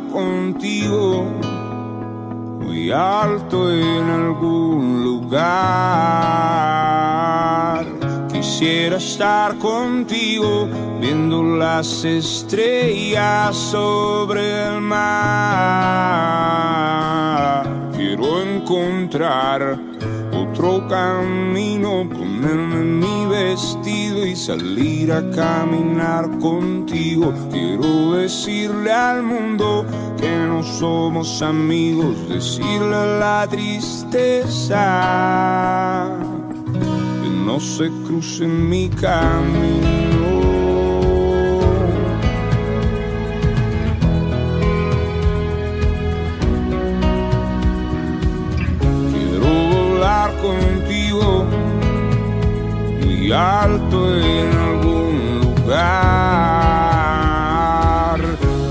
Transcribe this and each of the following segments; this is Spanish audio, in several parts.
contigo, muy alto en algún lugar. Quisiera estar contigo, viendo las estrellas sobre el mar. Encontrar otro camino, ponerme mi vestido y salir a caminar contigo. Quiero decirle al mundo que no somos amigos, decirle la tristeza que no se cruce en mi camino. Volar contigo muy alto en algún lugar.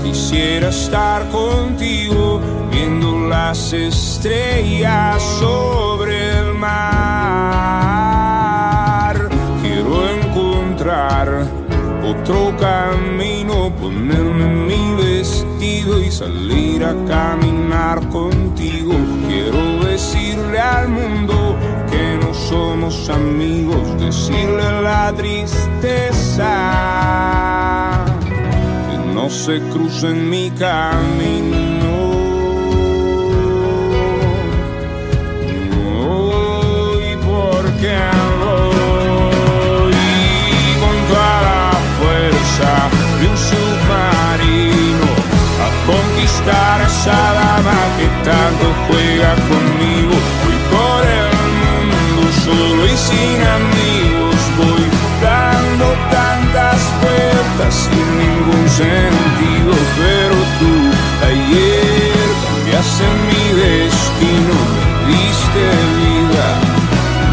Quisiera estar contigo viendo las estrellas sobre el mar. Quiero encontrar otro camino, ponerme mi vestido y salir a caminar contigo. Decirle la tristeza que no se cruce en mi camino. Voy porque voy con toda la fuerza de un submarino a conquistar esa dama que tanto juega conmigo. Voy por el mundo solo y sin amigos. Sin ningún sentido, pero tú ayer cambiaste mi destino, me diste vida,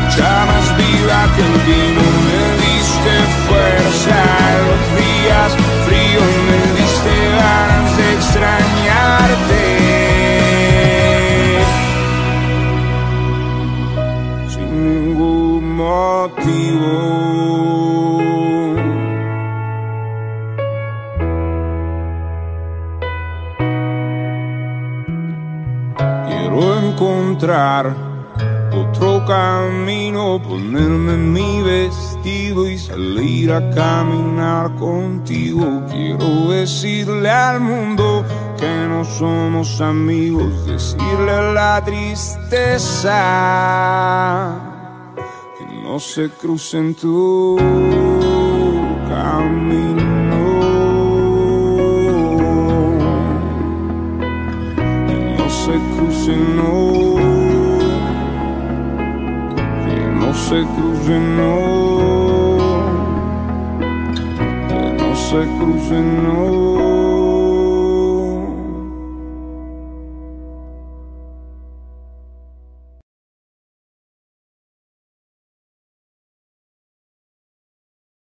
mucha más vida que el vino, me diste fuerza los días fríos, me diste ganas de extrañarte. Sin ningún motivo. Quiero encontrar otro camino, ponerme mi vestido y salir a caminar contigo. Quiero decirle al mundo que no somos amigos, decirle la tristeza que no se cruce en tu camino se cruce, no, que no se cruce, no.